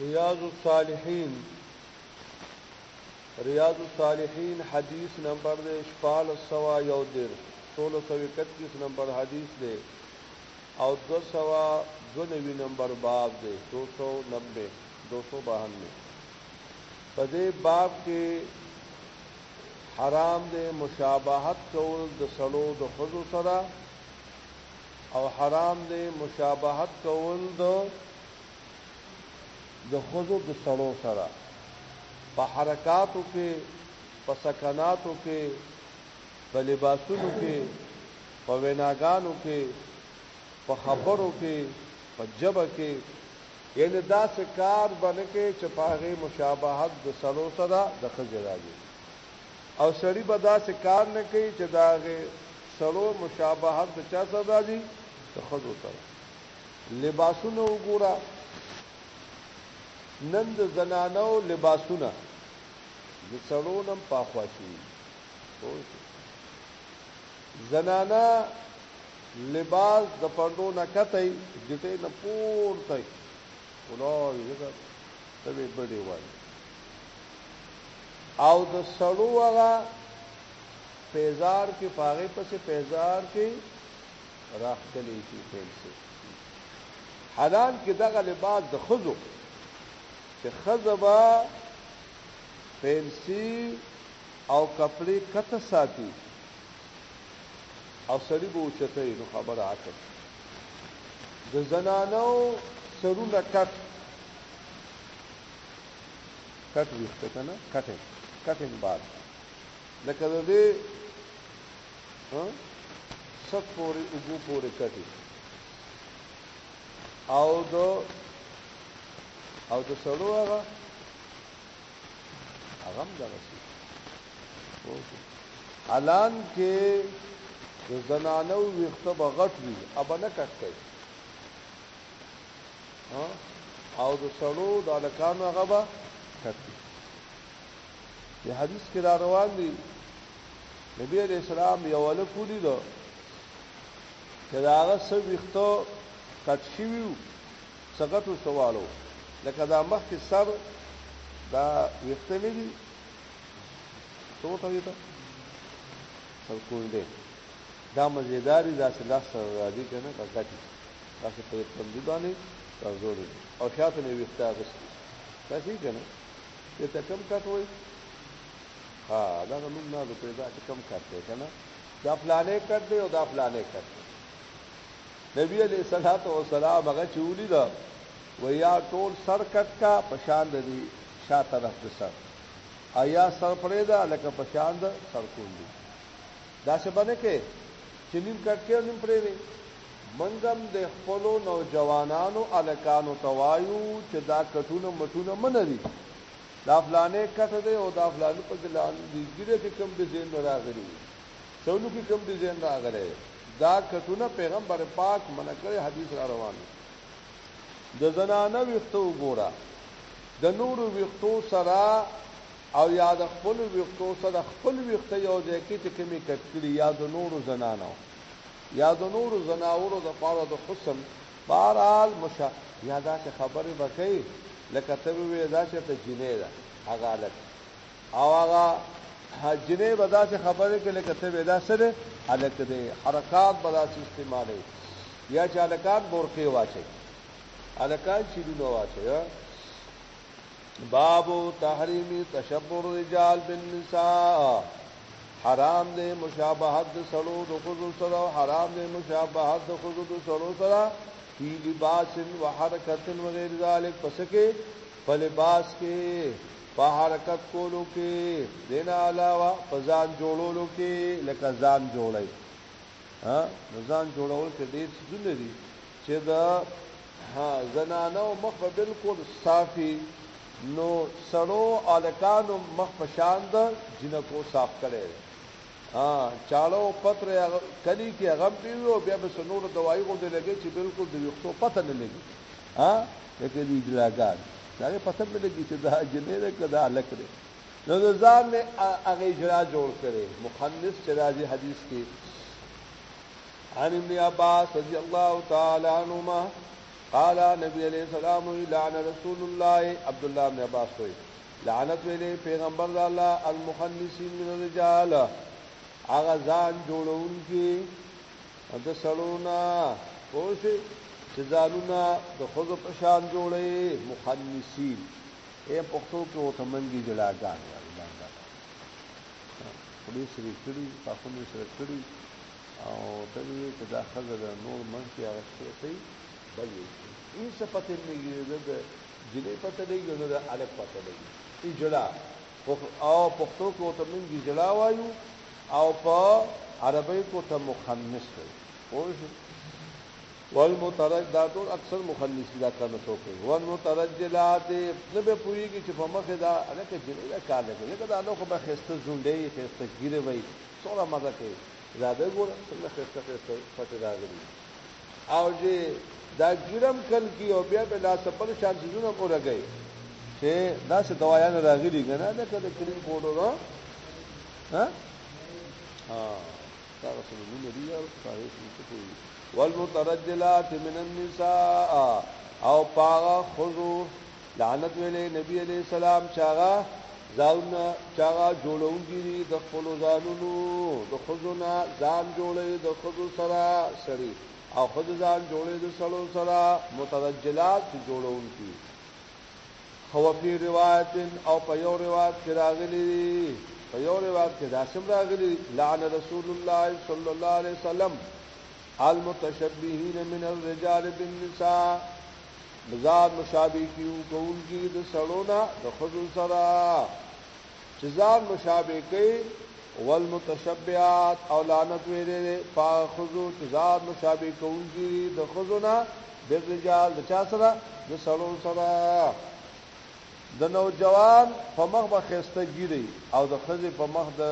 ریاض الصالحین ریاض الصالحین حدیث نمبر دے شپال سوا یو دیر سولہ سو اکتیس نمبر حدیث دے او دو سوا دو نوی نمبر باب دے دو سو نبے دو سو بہنوے پدے باب کے حرام دے مشابہت کول د سړو د خزو سره او حرام دی مشابهت کول د د خزو د سړو سره په حرکاتو کې په سکناتو کې په لباسونو کې په ویناګانو کې په خبرو کې په جبه کې یعنی دا سکار بنکه چې پاغه مشابهت د سړو سره د خزو راځي او سړي به داسې کار نه کوي چې د هغې سړو مشابهت د چا سره راځي؟ د ښځو سره. لباسونه وګوره، نن د زنانو لباسونه د سړو نه هم پاخوا شوي دي. پوه شوې؟ زنانه لباس د پنډو نه کته یې ګټې نه پورته یې ولاړ یې ته به بډې وایي او د سړو هغه پیزار کې پاغه پسې پیزار کې راخلې شي پیسې حلال کې دغه لباس د خزو چې خزبا پیسې او کپڑے کته ساتي او سړی به اوچته نو خبره عقل د زنانو سرونه کټ کټ ویخته که نه کټن کټن بار لکه د دې ست پورې اوبو پورې کټي او د او د سړو هغه هغه هم دغه شي الان کې د زنانو ویخته به غټ وي ابا نه کټ کوي او د سړو د الکانو هغه به کتی په حدیث کې را روان دي نبی علیہ السلام یو ول کولی دو چې دا هغه سب وختو کټ شویو څګټو سوالو لکه دا مخ کې سر دا وخت نه دي څو ته ویته سر کوی دی دا مزیداری دا سلاح سره راځي کنه کټی داسې په تندي باندې کمزوري او شاته مې ویښته اخیستي داسې که نه دې ته کم کټ وایي ها دغه نوم نه لوپې دا چې کم کټ دی که نه دا فلانې کټ دی او دا فلانې کټ دی نبی علیہ الصلوۃ والسلام هغه چې ولید و یا ټول سر کټ کا پشان دی شا طرف د سر آیا سر پرې دا لکه پشان د سر کوندي دا څه باندې کې چې نیم کټ کې نیم پرې دی موږ هم د خپلو نوجوانانو هلکانو ته وایو چې دا کټونه مټونه مه نري دا فلانه کټه دی او دا فلانه په ګلان دي ګیره کې کوم ډیزاین راغلی څولو کې کوم ډیزاین راغلی دا کټونه پیغمبر پاک منع کړی حدیث را روان دی د زنانه ویختو ګوره د نورو ویختو سره او یا د خپل ویختو سره خپل ویخته یو ځای کې چې کمی کټ کړي یا د نورو زنانو یا د نورو زناورو د پاره د حسن بهرحال مشه یا داسې خبرې به کوي لکه ته به وې داسې ته جنې ده هغه هلک او هغه جنې به داسې خبرې کوي لکه ته به داسې ده هلک دی حرکات به داسې استعمالوي یا چې هلکان بورقې واچوي هلکان چیرونه واچوي باب تحریم تشبر رجال بالنساء حرام دی مشابهت د سړو د خزو سره او حرام دی مشابهت د خزو د سړو سره فی لباس و حرکت و غیر ذالک پس کې په لباس کې په حرکت کولو کې دینا علاوه په ځان جوړولو کې لکه ځان جوړای ها ځان جوړول کې ډېر څه لري چې دا ها زنانو مخ به بالکل صاف وي نو سړو الکانو مخ په شان د جنکو صاف کړي ها چاړو پتر کلی کې هغه پیو بیا به سنور دوايي غوډه لګي چې بالکل د ویختو پته نه لګي ها لکه دې دراګان دا پته نه لګي چې دا جنې ده کدا الک ده نو د ځان نه هغه اجرا جوړ کړي مخنث چې راځي حدیث کې عن ابن عباس رضی الله تعالی عنهما قال نبی علیہ السلام لعن رسول الله عبد الله بن عباس وی لعنت ویلې پیغمبر د الله المخنثین من الرجال هغه ځان جوړونکي د سړونا پوښي چې ځانونه د خود په شان جوړي مخنثین اے پښتو کې وته منګي جلاګان وایي دا دا خو دې سری کړی تاسو دې سره کړی او ته مې وې چې دا خزه ده نور منځ کې هغه شپې ته بل یې شي این څه پته هم لګي د جنې پته لګي او د الک پته لګي ای جړا او پښتو کې ورته موږ جړا وایو او په عربی کو ته مخنث وایي پوه شئ والمترج دا ټول اکثر مخنث دا کنه سو کوي والمترجلات نه به پوریږي چې په مخه دا الکه جنې دا کار لګي دا نو خو به خسته زونډې خسته ګیره وایي څومره مزه کوي دا د ګور څنګه خسته خسته پټه راغلي او جی دا ګرم کن کی او بیا به لا سپل شان سيزونه کو لګي چې دا څه دوايان راغلي کنه دا کله کریم پورو را ها ها دا رسول الله دی او صحیح څه کوي والمترجلات من النساء او پاغه خذو لعنت ویلې نبی علیہ السلام چاغه ځاون چاغه جوړونګي دي د خپل ځانونو د خزونه ځان جوړې د خزو سره سړي او خزو ځان جوړې د سړو سره مترجلات جوړونګي هو په روایت او په یو روایت کې راغلي دي په یو روایت کې داسم راغلي لعن رسول الله صلی الله علیه وسلم المتشبهین من الرجال بالنساء ځان مشابه کیو کوونکی د سړو نه د ښځو سره چې ځان مشابه کوي والمتشبعات او لعنت ویلې په ښځو چې ځان مشابه کوونکی د ښځو نه د رجال د چا سره د سړو سره د نوجوان په مخ به خسته ګیری او د ښځې په مخ د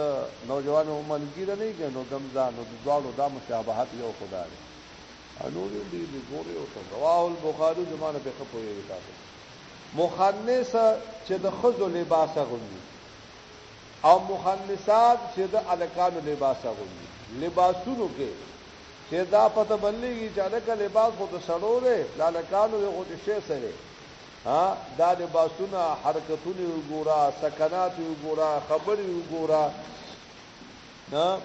نوجوان عمر ګیره نه ګنو ګمزانو د دواړو دا مشابهت یو خدای انوري دي دي ګوري او ته رواه البخاري زمانه په خپو یې تاسو مخنث چې د خزو لباس غوندي او مخنثات چې د الکانو لباس غوندي لباسونو کې چې دا پته بلېږي چې الکه لباس خو د سړو دی د الکانو دی خو د شی سره ها دا لباسونه حرکتونه وګوره سکنات وګوره خبرې وګوره نه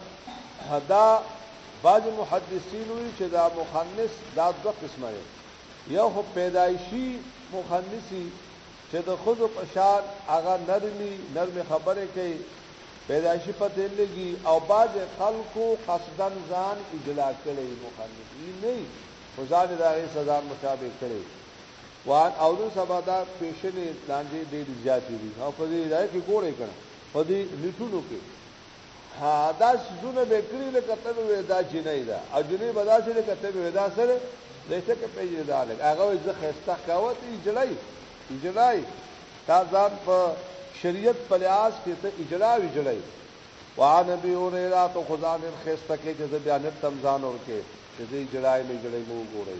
دا بعض محدثین وی چې دا مخنث دا دو قسمه دی یو خو پیدایشي مخنثي چې د خود په شان هغه نرمي نرمي خبره کوي پیدایشي پته لګي او بعض خلکو قصدن ځان اجلا کړي مخنثي نه خو ځان د هغه سزا مشابه کړي وان او نو سبا دا پیشنې لاندې ډېر زیاتې دي او په دې ځای کې ګورې کړه په دې لټونو کې ها دا سونه به کړی لکه ته وې دا چې نه دا اجنه به دا چې لکه ته وې دا سره دته کې پیژې دا لګ هغه زه خسته کاوت ای جړای ای جړای تا ځان په شریعت په لحاظ کې ته اجړا وی جړای وان نبی اورې را ته خدا دې خسته کې چې بیان تم ځان ورکه چې دې جړای مې جړای مو ګورې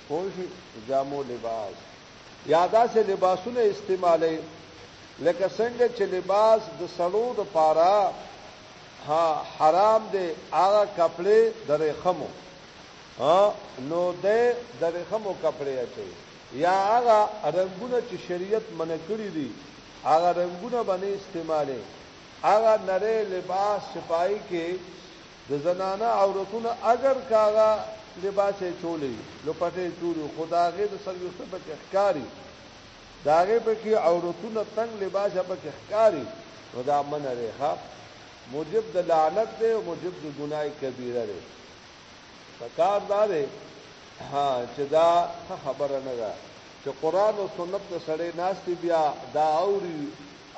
پوه شوې؟ د جامو لباس یا داسې لباسونه استعمالوي لکه څنګه چې لباس د سړو د پاره ها حرام دی هغه کپړې د رخمو نو د د رخمو کپړې اچي یا هغه رنگونه چې شریعت منع کړی دي هغه رنگونه باندې استعمالي هغه نری لباس صفائی کې د زنانه عورتونه اگر کاغه لباس یې چولې لپټې چولې خداغه د سرویسته په کې ښکاری داغه په کې عورتونه تنگ لباس په کې ښکاری نو دا من لري ها موجب د لعنت دی او موجب د ګناي کبیره دی پکار دا دی ها چې دا خبره نه ده چې قران او سنت ته سړی ناشتي بیا دا اوري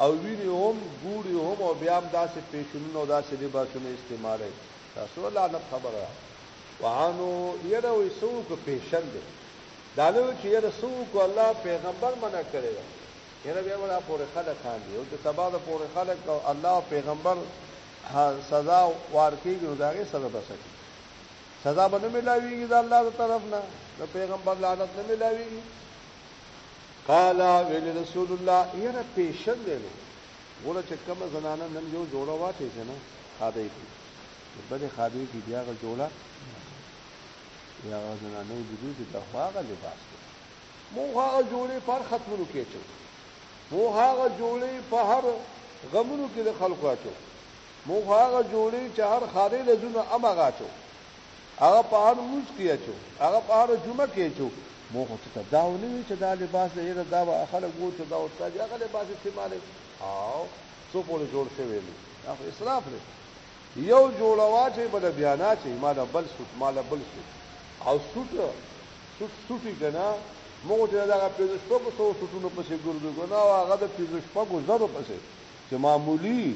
او ویني هم ګوري هم او بیا هم داسې فیشنونه او داسې لباسونه استعمالوي تاسو لعنت خبره وانو یره وې سو کو فیشن دی دا نو چې یره سو کو الله پیغمبر منع کړی دی یره بیا ولا پورې خلک کاندي او چې سبا د پورې خلک او الله او پیغمبر سزا ورکیږي نو داغه سزا بسکي سزا باندې ملاويږي د الله تر طرف نه د پیغمبر لعنت نه ملاويږي قال ویل رسول الله یره پیشن دی نو ګوره چې کومه زنانه نن یو جوړه واټې که نه خاده یې کړي بلې خاده یې کړي بیا هغه جوړه یا هغه زنانه یې دي چې دا خو هغه لباس دی موږ هغه جوړې په هر ختمونو کې اچو موږ هغه جوړې په هر غمونو کې د خلکو اچو موږ هغه جوړې چې هر خارې لزونه امغه اچو هغه په هر لمونځ کې اچو هغه په هر جمعه کې اچو مو خو ته دا ونه وی چې دا لباس دی یره دا به خلک وو چې دا استاد هغه لباس استعمالوي او څو پورې جوړ شوی دی دا خو اسراف دی یو جوړوا چې بل بیا نه چې مال بل سوت مال بل سوت او سوت سوت سوټي کنه مو چې دا هغه پیځ شپږو سو سوتونو پسې ګرځو کنه هغه د پیځ شپږو زرو پسې چې معمولی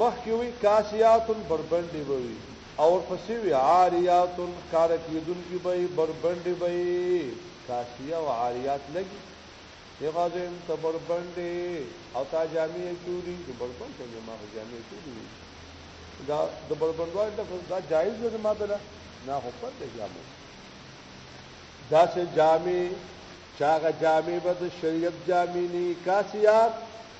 مخکې وي کاسیات بربندې به وي او ورپسې وي عاریات ښکاره کېدونکي به وي بربندې به وي کاسیه او عاریات لګي هغه ځای ته بربندې او تا جامې چولي نو بربند ته ما خو جامې چولي وي دا د بربندوالي لفظ دا جایز دی ما ته نه خو پر دې جامو دا چې جامې چاغه جامې به د شریعت جامې نه کاسیات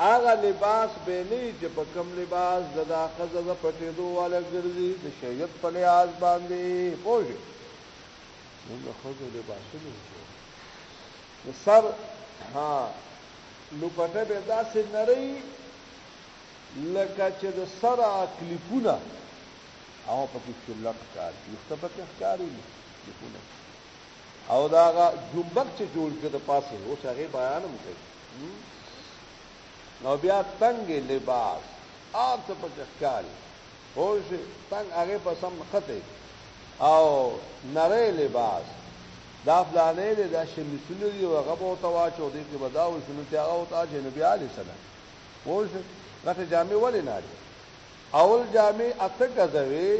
هغه لباس به نه وي چې په کوم لباس د دا ښځه د پټېدو والا ګرځي د شریعت په لحاظ باندې پوه شئ موږ د ښځو لباسونه د سر ها لوپټه به داسې نری لکه چې د سر کلیپونه او پکې چلک کار دي څه پکې ښکاری دي کلیپونه او دا جنبک چې جوړ کړ د پاسه اوس هغه بیان هم کوي نو بیا تنګ لباس آر څه په ښکاری خوش تنګ هغه په سم خته او نری لباس دا فلانې دې دا شنو شنو دی او هغه بہت واچو دې کې بداو شنو ته هغه او تا چې نبی علي سلام خوش لکه جامع ولې نه دي اول جامع اته غزوي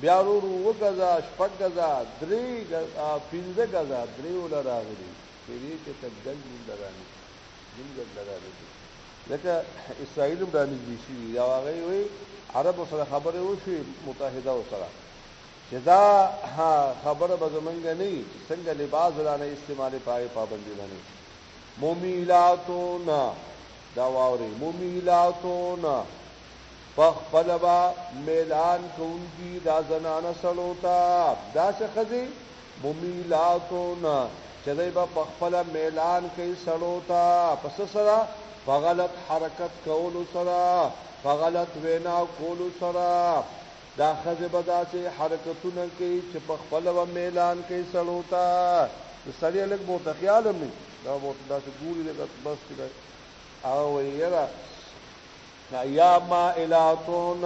بیا ورو وګزا شپږ غزا درې غزا پنځه غزا درې ولر راغلي سوریې کې ته جنګ مونږ له رانیسي مونږ له رانیسي ځکه اسرائیل هم رانږدې شوي یا هغه وي عربو سره خبرې وشوې متحده سره چې دا خبره به زمونږ نه وي چې څنګه لباس رانه استعمالې پاغې پابندي باندې ممیلاتون دا واوري ممیلاتون پخپل با میلان کونکی دا زنانه سلوتا دا څه خزی ممیلاتون چې دی به په خپل میلان کوي سړو ته پس سره په غلط حرکت کولو سره په غلط وینا کولو سره دا خزه به داسې حرکتونه کوي چې په خپل و میلان کوي سړو ته د سړی لګ بو ته خیال هم نه دا بو ته داسې ګوري لګ بس کړه او یې را یا مائلاتون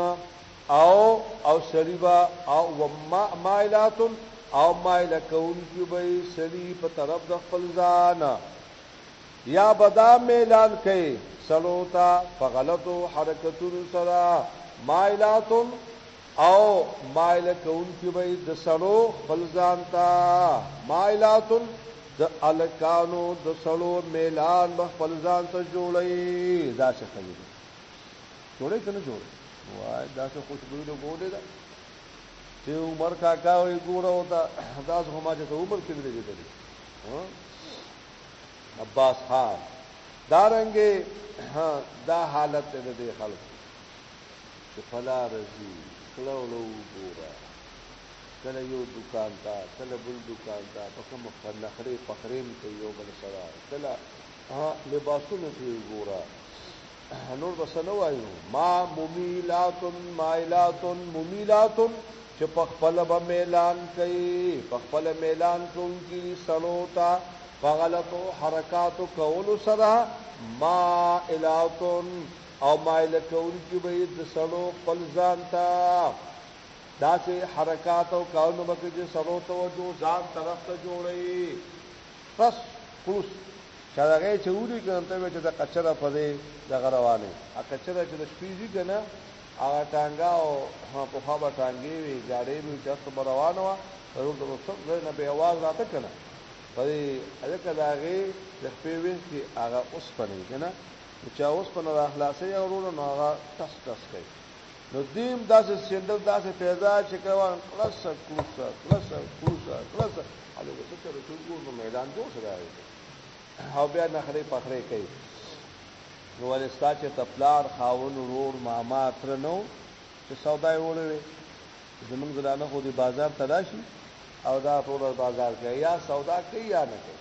او او سریبا او ما مائلاتون او مائل کون کی به سری په طرف د خپل ځان یا بدا میلان کوي سلوتا په غلطو حرکتونو سره مائلاتون او مائله کوونکي به د سړو خپل ځان ته مائلاتن د الکانو د سړو میلان به خپل ځان ته جوړي دا څه کوي جوړي کنه جوړي وای دا څه خوشبو له ګولې ده چې عمر کاکا وي ګوره او دا داس هما چې عمر کې دی دی عباس خان دارنګې دا حالت دې خلک چې په لاره ځي، کړه وړه وګوره، کله یو دوکان ته، کله بل دوکان ته، په کومه خره نخرې پخرې هم کوي یو بل سره، کله لباسونو ته یې وګوره، نور به څه نه وایو، ما ممیلات مایلات ممیلات چې په خپل به میلان کوي په خپل میلان کوونکي سړو ته په غلطو حرکاتو کولو سره ما الاتون او مایل کوونکي به یې د سړو خپل ځان ته داسې حرکات او کارونه به کوي چې سړو توجه ځان طرف ته جوړوي پس پوس چې هغه چې ولي کنه ته چې د کچره په دې د غروانه ا کچره چې د شپې دي کنه هغه ټانګا او په خوا به ټانګي وي ګاډي به چرته روانه و ضرور د وسط نه به आवाज راته کنه په دې هغه کلاغي د خپې وې کې هغه اوس پنه کنه چې چا اوسپنه را خلاصې یا وروړه نو هغه ټس ټس کوي نو دیم داسې سندر داسې پیدا چې کوا کلس کلس کلس کلس کلس هغه څه چې ټول ګور نو میدان جوړ شوی دی او بیا نخرې پخرې کوي نو ولستا چې تپلار خاون ورور ماما تر نو چې سودای وړوي زمونږ زلانه خو دی بازار تلاشي او دا ټول بازار کې یا سودا کوي یا نه کوي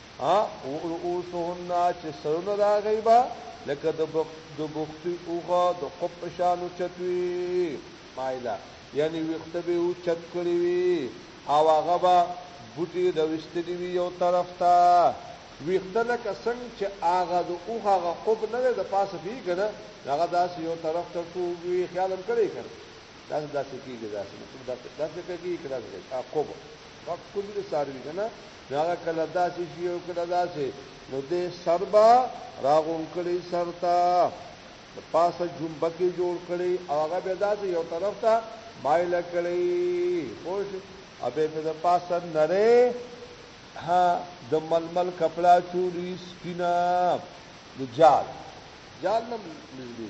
ها رؤوسهن چې سرونه دا غیبا لکه د د بوختي اوغه د قب شانو چتوي مایلا یعنی وخت به او چت کړی وي او هغه به بوټي د وستلی وي یو طرف ته وخت لکه څنګه چې هغه د اوغه غ قب نه د پاسه دی کنه هغه داس یو طرف ته کوی خیالم کړی کنه داس داسې کیږي داسې داسې کیږي کړه داسې قب قب کلی ساروی کنه نو هغه کله داسې شي او کله داسې نو دې سر به راغون کړي سر ته د پاسه جنبکې جوړ کړي او هغه به داسې یو طرف ته مایل کړي خوش ابه په د پاسه نره ها د ململ کپڑا چوری سپینا د جال جال نم نږدې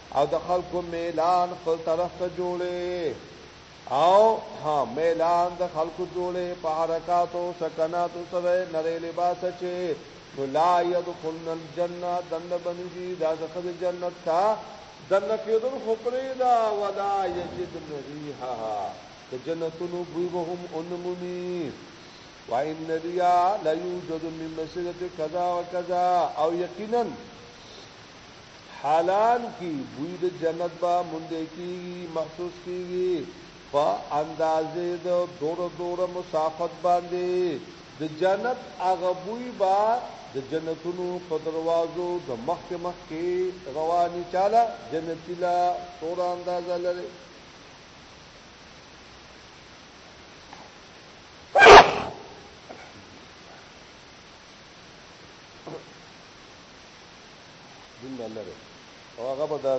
او د خلکو میلان خپل طرف ته جوړي او ها میلان د خلکو جوړي په حرکت او سکنات سره نری لباس چي نو لا يدخلن الجنه دنه بنجي دا د خد جنت تا دنه کېدل خو پرې دا ولا يجدن ريحها د جنتونو بوی به هم انمومي وان ريا لا يوجد من مسيره كذا وكذا او يقينا حالان کی بوی د جنت به مونده کیږي محسوس کیږي په اندازې د دوره دوره مسافت باندې د جنت هغه بوی به د جنتونو په دروازو د مخکې مخکې رواني چاله جنتی لا سور اندازه لري دومره لري او هغه به دا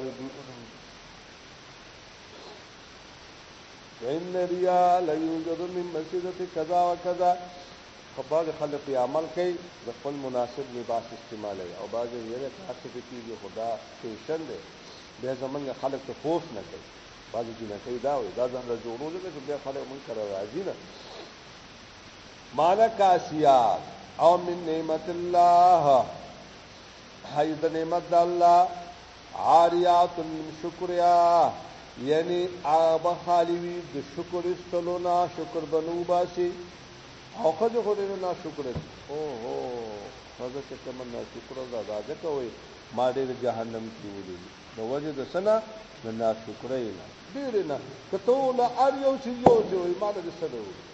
ان ریا لا یوجد من مسجدت کذا وکذا خبر خلک په عمل کوي د خپل مناسب لباس استعمال او بعض یې تاسو په کېږي خدا فیشن دی به زمونږ خلک ته خوف نه کوي بعض جنکې دا وي دا ځان له جوړولو کې بیا خلک مونږ کرا راځي نه معنی کاسیا او من نعمت الله هاي د نعمت د الله عاریات من شکریا یعنی هغه خالی وي د شکر استلو نه شکر بنو باسي او خځه خو دې نه شکر او هو خځه چې کوم نه شکر ادا ده کوي ما دې جهنم کې ولې د وجه د سنا د ناشکرۍ نه ډېر نه کته ول ار یو چې یو چې وي ما دې سره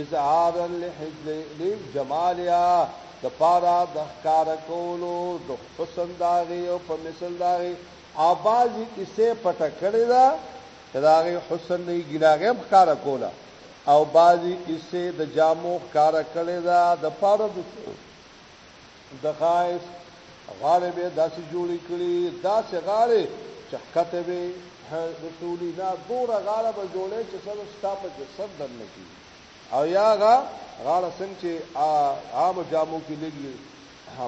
اظهارا لحجل لجمالیا د پارا د ښکار کولو د حسن داغي او په مثل داغي اوازي کیسه پټه کړی دا داغي حسن نه ګناغه هم ښکار کوله او بازي کیسه د جامو ښکار کړی دا د پارا د د خایس غاړې به داسې جوړې کړي داسې غاړې چې ښکته به رسولي دا دوره غاړه به جوړې چې سره ستا په کې سر در نه کړي او یا غا غاړه څنګه چې عام جامو کې لګي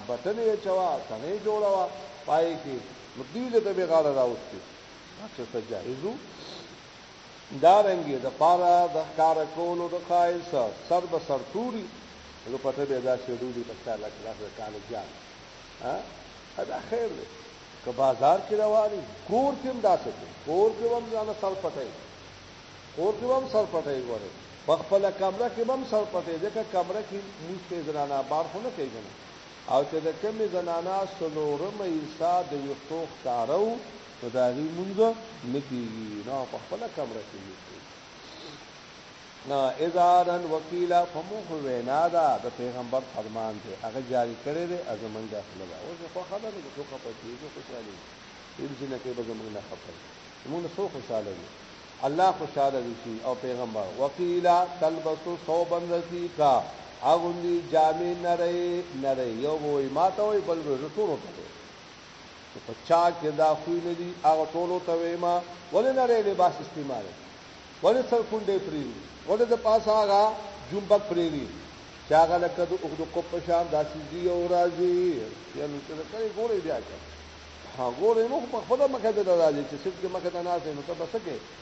بټنې چوا څنګه جوړه وا پای کې مدیله ته به غاړه راوستي چې ته جاهزو دا رنګې د پاره د ښکاره کولو د قائل سر سر به سر توری نو پټه به دا سیډو دی پښتا لک لاس د کال جان ها دا خیر دی که بازار کې رواني کور کې هم داسې کوي کور کې هم ځان سر پټای کور کې هم سر پټای غواړي په خپل کمره کې هم سر پټای ځکه کمره کې موږ ته زنانا بار خو نه کوي او چې د کمی زنانا سلورمه حصہ د ویښتو ښکارو نو د هغې مونږ نه کېږي نه په خپله کمره کې نه کېږي نه اظهارن وکیلا فموخ وینا ده د پیغمبر فرمان دی هغه جاری کړی دی از مونږ اخله ده اوس خو خبره ده څو خپه کېږي خوشحالي دې چې نه کوي به زمونږ نه خپه مونږ څو خوشاله دي الله خوشاله دي شي او پیغمبر وکیلا تلبسو صوبا رفیقا اغوندي جامې نری نری یو وای ماته وای بل وای ټولو ته چې په چا کې دا خوی نه دي هغه ټولو ته وایم ولې نه لري لباس استعمال ولې سر کونډې پریری ولې د پاسه هغه جنبک پریری چې هغه لکه د اوږد کو په شان داسې دی او راځي یعنی چې دا کوي ګورې بیا کوي ها ګورې نو په خپل مخه ته راځي چې څوک مخه ته نه نو ته بس کې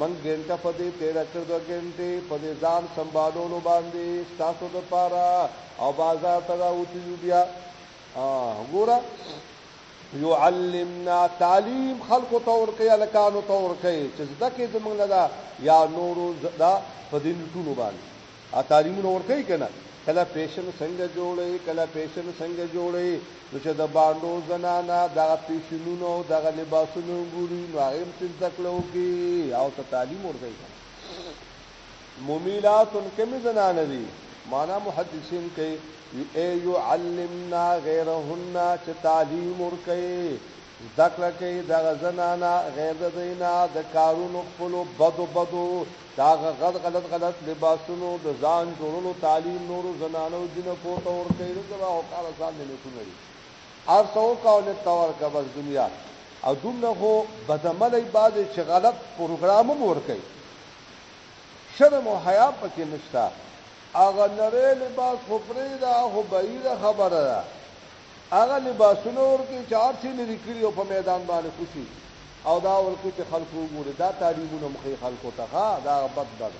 من ګنټه په دې تیر کړ دوه ګنټې په دې ځان سنبالولو باندې ستاسو د پاره او بازار ته راوتی یو بیا ګوره یعلمنا تعلیم خلق تور کوي الکانو تور کوي چې زده کې زمونږ نه دا یا نورو زده په دې نټونو باندې ا تعلیمونه ورکوي کنه کله پیشن څنګه جوړي کله پیشن څنګه جوړي نو چې د باندو زنانا دغه پیشنونو او دغه لباسونو ګوري نو هغه هم څه ځکلو کې او ته تعلیم ورکړي ممیلات کم زنانه دي معنا محدثین کوي ای یعلمنا غیرهن چې تعلیم ورکړي زده کړه کوي دغه زنانه غیر د دوی نه د کارونو خپلو بدو بدو د هغه غد غلط غلط لباسونو د ځان جوړولو تعلیم نورو زنانو جنکو ته ورکوي نو دغه حقاره ځان نه نکو لري هر څه وکاو نه تور کا بس دنیا او دومره خو بدعملی بعد چې غلط پروګرام هم ورکوي شرم او حیا پکې نشته هغه نری لباس خو پرې دا خو بعیده خبره ده هغه لباسونه ورکړي چې هر څه لري کړي او په میدان باندې خوشي او دا ورکړي چې خلکو وګوري دا تعلیمونه مخې خلکو ته ښه دا بد بد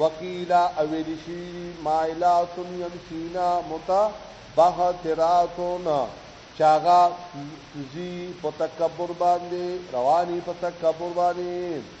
وکیلا اویل شي مایلات یمشینا متا بهتراتون چاغا زی په تکبر باندې رواني په تکبر باندې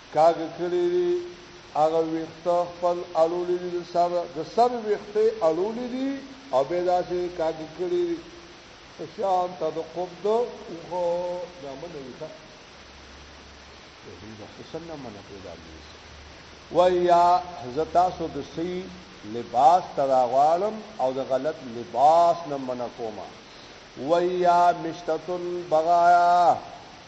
کاږه کړي دي هغه ویخته خپل اړولې دي د سر د سر ویخته اړولې دي او به داسې کاږي کړي دي په شان ته د قب د اوخه دا منه وي ښه دا څنګه منه پیدا دي ویا زتا سو د سی لباس تراغوالم او د غلط لباس نه منه کومه ویا مشتتل بغایا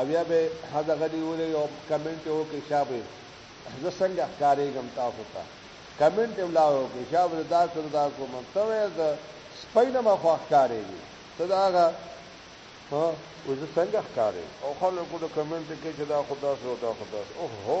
اویا به هدا غنی ولې یو کمنټ یو کې شابه زه څنګه ښکارېږم تاسو ته کمنټ یو لاو کې شابه دا کړ دا کوم ته وې دا سپینه ما خو ښکارېږي ته دا هغه ها او زه څنګه ښکارې او خلکو د کمنټ کې چې دا خدا سره دا خدا او هو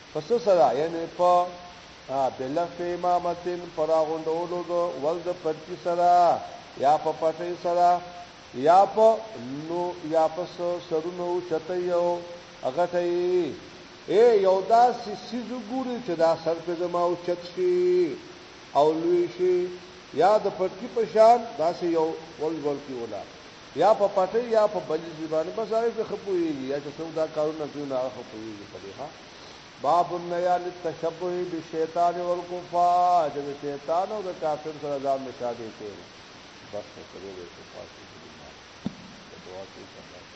په څه سره یعنی په بلف امامتن پر راغونډولو د ول د پټکی سره یا په پټی سره یا په نو یا په سرونو چته یو غټه ای یو داسې سیزو ګوري چې دا سر په زما او چت شي او لوی شي یا د پټکی په شان داسې یو ول ول کیولا یا په پټی یا په بل ځای باندې بس هغه په خپويږي یا چې څوک دا کارونه کوي نه خپويږي په دې ها باب النیا للتشبه بالشیطان والکفار د شیطان او د کافر سره ځان مشابه کوي بس په دې وجه کې پاتې دي په دعا کې څنګه